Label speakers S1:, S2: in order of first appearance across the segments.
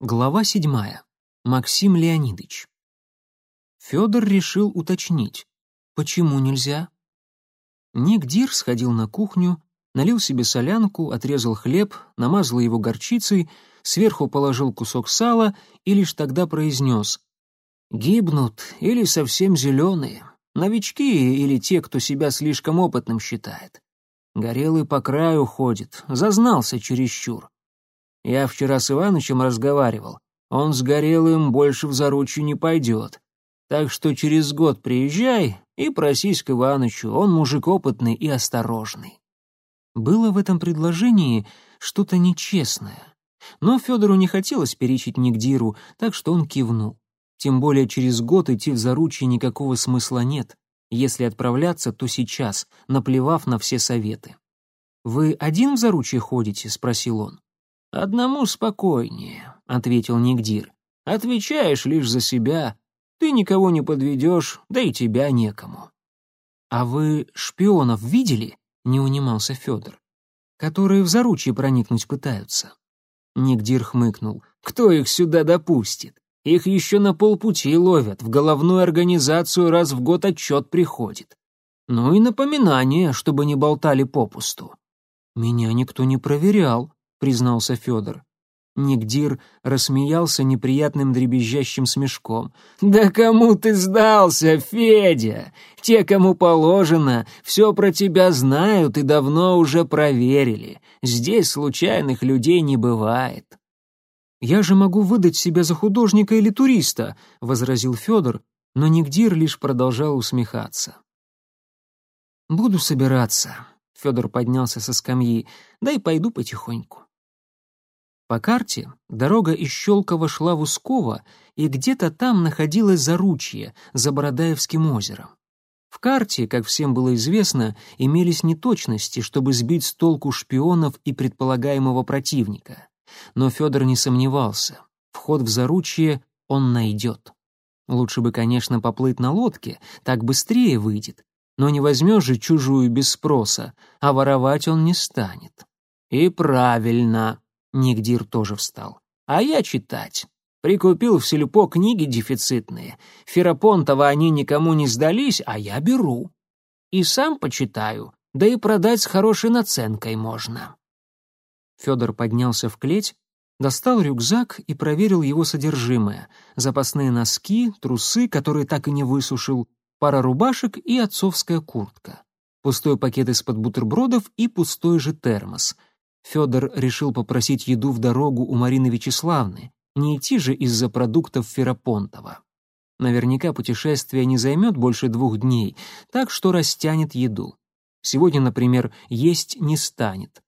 S1: Глава седьмая. Максим Леонидович. Федор решил уточнить, почему нельзя? Ник Дир сходил на кухню, налил себе солянку, отрезал хлеб, намазал его горчицей, сверху положил кусок сала и лишь тогда произнес «Гибнут или совсем зеленые, новички или те, кто себя слишком опытным считает. Горелый по краю ходит, зазнался чересчур. Я вчера с Иванычем разговаривал. Он с Горелым больше в заручью не пойдет. Так что через год приезжай и просись к Иванычу, он мужик опытный и осторожный». Было в этом предложении что-то нечестное. Но Федору не хотелось перечить Нигдиру, так что он кивнул. Тем более через год идти в заручье никакого смысла нет. Если отправляться, то сейчас, наплевав на все советы. «Вы один в заручье ходите?» — спросил он. «Одному спокойнее», — ответил Нигдир. «Отвечаешь лишь за себя. Ты никого не подведешь, да и тебя некому». «А вы шпионов видели?» — не унимался Федор. «Которые в заручье проникнуть пытаются». Нигдир хмыкнул. «Кто их сюда допустит? Их еще на полпути ловят, в головную организацию раз в год отчет приходит. Ну и напоминание, чтобы не болтали попусту». «Меня никто не проверял», — признался Федор. Нигдир рассмеялся неприятным дребезжащим смешком. «Да кому ты сдался, Федя? Те, кому положено, все про тебя знают и давно уже проверили. Здесь случайных людей не бывает». «Я же могу выдать себя за художника или туриста», — возразил Федор, но Нигдир лишь продолжал усмехаться. «Буду собираться», — Федор поднялся со скамьи, — «да и пойду потихоньку». По карте дорога из Щелкова шла в Усково, и где-то там находилось заручье за Бородаевским озером. В карте, как всем было известно, имелись неточности, чтобы сбить с толку шпионов и предполагаемого противника. Но Федор не сомневался, вход в заручье он найдет. Лучше бы, конечно, поплыть на лодке, так быстрее выйдет, но не возьмешь же чужую без спроса, а воровать он не станет. И правильно, Нигдир тоже встал. «А я читать. Прикупил в сельпо книги дефицитные. Ферапонтова они никому не сдались, а я беру. И сам почитаю, да и продать с хорошей наценкой можно». Федор поднялся в клеть, достал рюкзак и проверил его содержимое. Запасные носки, трусы, которые так и не высушил, пара рубашек и отцовская куртка. Пустой пакет из-под бутербродов и пустой же термос. Федор решил попросить еду в дорогу у Марины Вячеславны, не идти же из-за продуктов Ферапонтова. Наверняка путешествие не займет больше двух дней, так что растянет еду. Сегодня, например, есть не станет.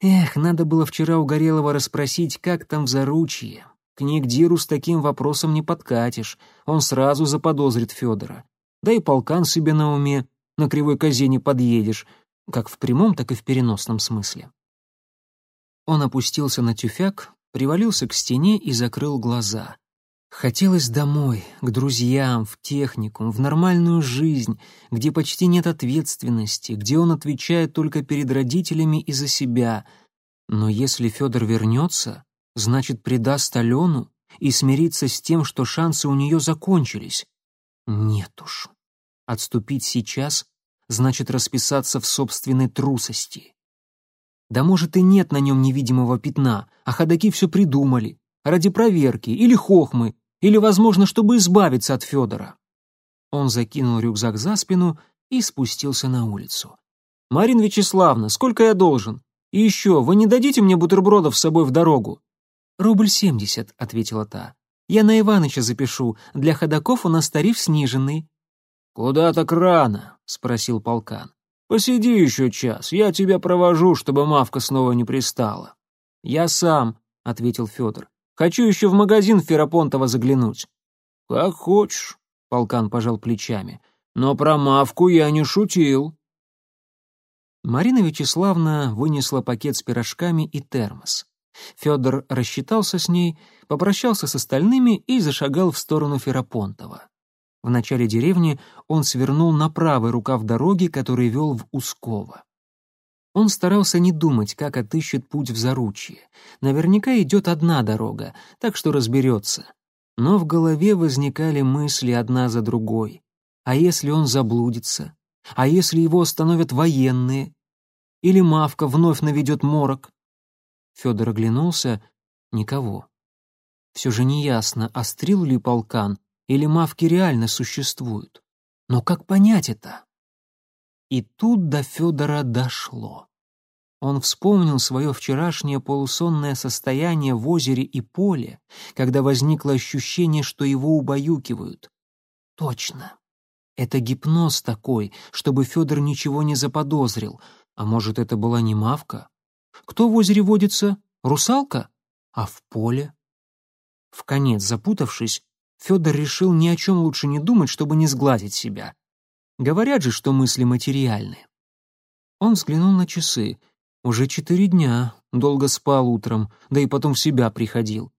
S1: Эх, надо было вчера у Горелого расспросить, как там в заручье. К Нигдиру с таким вопросом не подкатишь, он сразу заподозрит Федора. Да и полкан себе на уме, на кривой козе не подъедешь, как в прямом, так и в переносном смысле. Он опустился на тюфяк, привалился к стене и закрыл глаза. Хотелось домой, к друзьям, в техникум, в нормальную жизнь, где почти нет ответственности, где он отвечает только перед родителями и за себя. Но если Федор вернется, значит, предаст Алену и смирится с тем, что шансы у нее закончились. Нет уж. Отступить сейчас значит расписаться в собственной трусости. Да может и нет на нем невидимого пятна, а ходаки все придумали. Ради проверки, или хохмы, или, возможно, чтобы избавиться от Федора. Он закинул рюкзак за спину и спустился на улицу. «Марина Вячеславна, сколько я должен? И еще, вы не дадите мне бутербродов с собой в дорогу?» «Рубль семьдесят», — ответила та. «Я на Иваныча запишу. Для ходаков у нас тариф сниженный».
S2: «Куда так рано?» — спросил полкан. Посиди еще час, я тебя провожу, чтобы Мавка снова не пристала».
S1: «Я сам», — ответил Федор. «Хочу еще в магазин Ферапонтова заглянуть».
S2: «Как хочешь», — полкан пожал плечами. «Но про Мавку я не шутил».
S1: Марина Вячеславна вынесла пакет с пирожками и термос. Федор рассчитался с ней, попрощался с остальными и зашагал в сторону Ферапонтова. В начале деревни он свернул на правый рукав дороги, который вел в Усково. Он старался не думать, как отыщет путь в заручье. Наверняка идет одна дорога, так что разберется. Но в голове возникали мысли одна за другой. А если он заблудится? А если его остановят военные? Или Мавка вновь наведет морок? Федор оглянулся. Никого. Все же неясно, острил ли полкан, или Мавки реально существуют. Но как понять это? И тут до Федора дошло. Он вспомнил свое вчерашнее полусонное состояние в озере и поле, когда возникло ощущение, что его убаюкивают. Точно. Это гипноз такой, чтобы Федор ничего не заподозрил. А может, это была не мавка? Кто в озере водится? Русалка? А в поле? В конец запутавшись, Федор решил ни о чем лучше не думать, чтобы не сгладить себя. Говорят же, что мысли материальны. Он взглянул на часы. Уже четыре дня, долго спал утром, да и потом в себя приходил.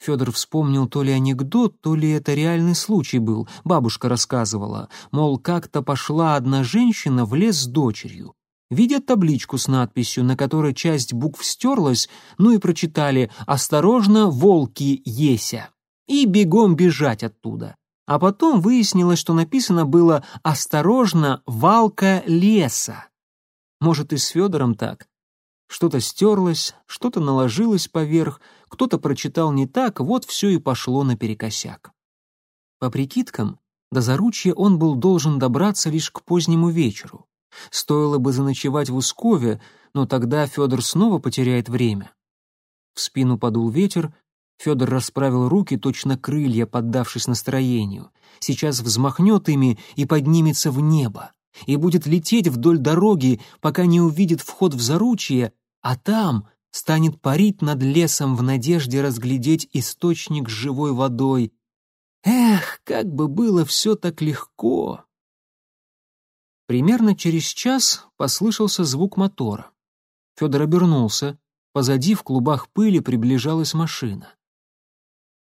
S1: Федор вспомнил то ли анекдот, то ли это реальный случай был. Бабушка рассказывала, мол, как-то пошла одна женщина в лес с дочерью. Видят табличку с надписью, на которой часть букв стерлась, ну и прочитали «Осторожно, волки еся!» И бегом бежать оттуда. А потом выяснилось, что написано было «Осторожно, валка леса». Может, и с Федором так. Что-то стерлось, что-то наложилось поверх, кто-то прочитал не так, вот все и пошло наперекосяк. По прикидкам, до заручья он был должен добраться лишь к позднему вечеру. Стоило бы заночевать в Ускове, но тогда Федор снова потеряет время. В спину подул ветер, Федор расправил руки, точно крылья, поддавшись настроению. Сейчас взмахнет ими и поднимется в небо. И будет лететь вдоль дороги, пока не увидит вход в заручье, а там станет парить над лесом в надежде разглядеть источник с живой водой. Эх, как бы было все так легко! Примерно через час послышался звук мотора. Федор обернулся. Позади в клубах пыли приближалась машина.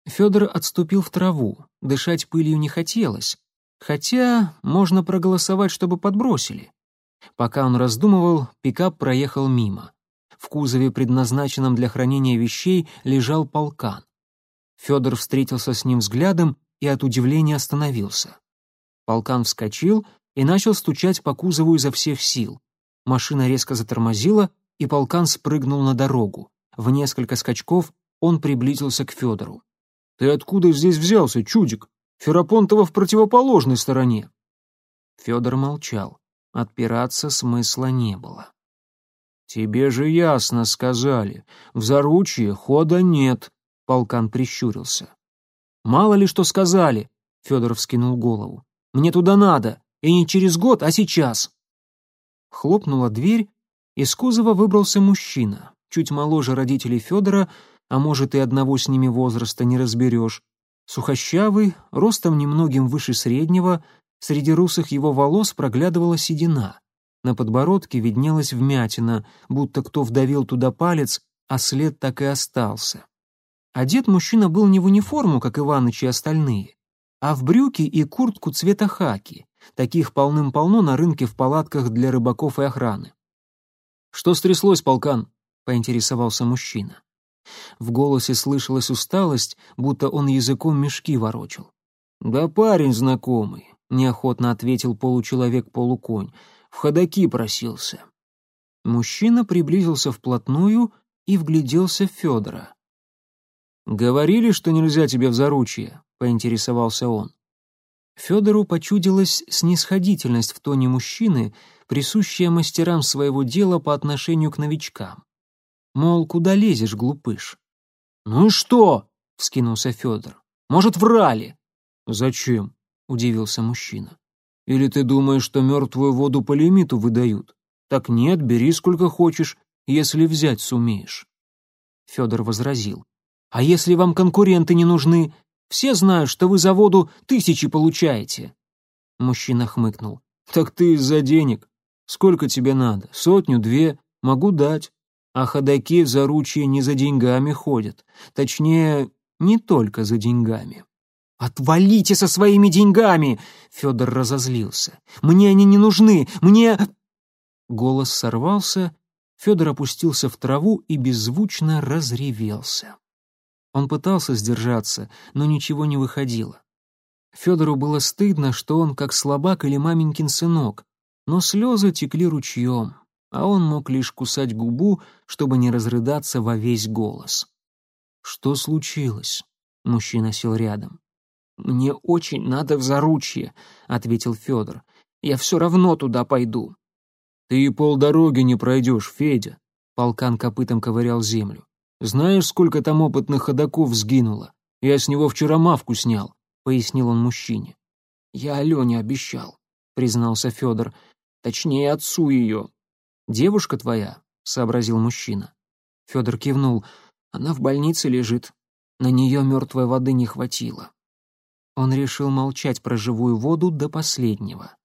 S1: Федор отступил в траву, дышать пылью не хотелось, хотя можно проголосовать, чтобы подбросили. Пока он раздумывал, пикап проехал мимо. В кузове, предназначенном для хранения вещей, лежал полкан. Федор встретился с ним взглядом и от удивления остановился. Полкан вскочил и начал стучать по кузову изо всех сил. Машина резко затормозила, и полкан спрыгнул на дорогу. В несколько скачков он приблизился к Федору. Ты откуда здесь взялся, чудик? Ферапонтова в противоположной стороне. Федор молчал. Отпираться смысла не было. «Тебе же ясно сказали. В заручье хода нет», — полкан прищурился. «Мало ли что сказали», — Федор вскинул голову. «Мне туда надо, и не через год, а сейчас». Хлопнула дверь, из кузова выбрался мужчина, чуть моложе родителей Федора, а может и одного с ними возраста не разберешь. Сухощавый, ростом немногим выше среднего, среди русых его волос проглядывала седина. На подбородке виднелась вмятина, будто кто вдавил туда палец, а след так и остался. Одет мужчина был не в униформу, как Иваныч и остальные, а в брюки и куртку цвета хаки. Таких полным-полно на рынке в палатках для рыбаков и охраны. «Что стряслось, полкан?» — поинтересовался мужчина. В голосе слышалась усталость, будто он языком мешки ворочал. «Да парень знакомый», — неохотно ответил получеловек-полуконь. «В ходаки просился». Мужчина приблизился вплотную и вгляделся в Федора. «Говорили, что нельзя тебе в заручье», — поинтересовался он. Федору почудилась снисходительность в тоне мужчины, присущая мастерам своего дела по отношению к новичкам. Мол, куда лезешь, глупыш? Ну и что? вскинулся Федор. Может, врали? Зачем? удивился мужчина. Или ты думаешь, что мертвую воду по лимиту выдают? Так нет, бери сколько хочешь, если взять сумеешь. Федор возразил. А если вам конкуренты не нужны? Все знают, что вы за воду тысячи получаете. Мужчина хмыкнул. Так ты из-за денег. Сколько тебе надо? Сотню, две? Могу дать. А ходаки в заручье не за деньгами ходят. Точнее, не только за деньгами. «Отвалите со своими деньгами!» Федор разозлился. «Мне они не нужны! Мне...» Голос сорвался, Федор опустился в траву и беззвучно разревелся. Он пытался сдержаться, но ничего не выходило. Федору было стыдно, что он как слабак или маменькин сынок, но слезы текли ручьем, а он мог лишь кусать губу, чтобы не разрыдаться во весь голос. «Что случилось?» — мужчина сел рядом. «Мне очень надо в заручье», — ответил Федор. «Я все равно туда пойду».
S2: «Ты и полдороги не пройдешь, Федя», — полкан копытом ковырял землю. «Знаешь, сколько там опытных ходаков сгинуло? Я с него вчера мавку снял», — пояснил он мужчине.
S1: «Я Алене обещал», — признался Федор. «Точнее, отцу ее». «Девушка твоя», — сообразил мужчина. Федор кивнул. «Она в больнице лежит. На нее мертвой воды не хватило». Он решил молчать про живую воду до последнего.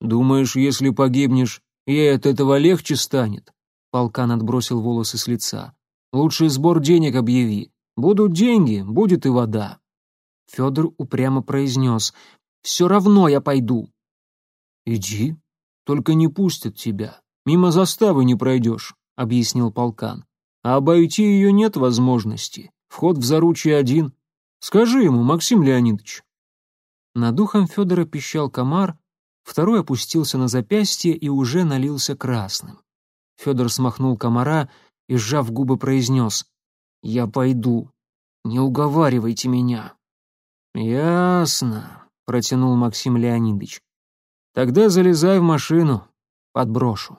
S2: «Думаешь, если погибнешь, ей от этого легче станет?» Полкан отбросил волосы с лица. «Лучше сбор денег объяви. Будут деньги, будет и вода».
S1: Федор упрямо произнес. «Все равно я пойду».
S2: «Иди, только не пустят тебя. Мимо заставы не пройдешь», — объяснил полкан. «А обойти ее нет возможности. Вход в заручье один. Скажи ему, Максим Леонидович».
S1: Над духом Федора пищал комар, второй опустился на запястье и уже налился красным. Федор смахнул комара и, сжав губы, произнес «Я пойду. Не уговаривайте меня».
S2: «Ясно», — протянул Максим Леонидович. «Тогда залезай в машину, подброшу».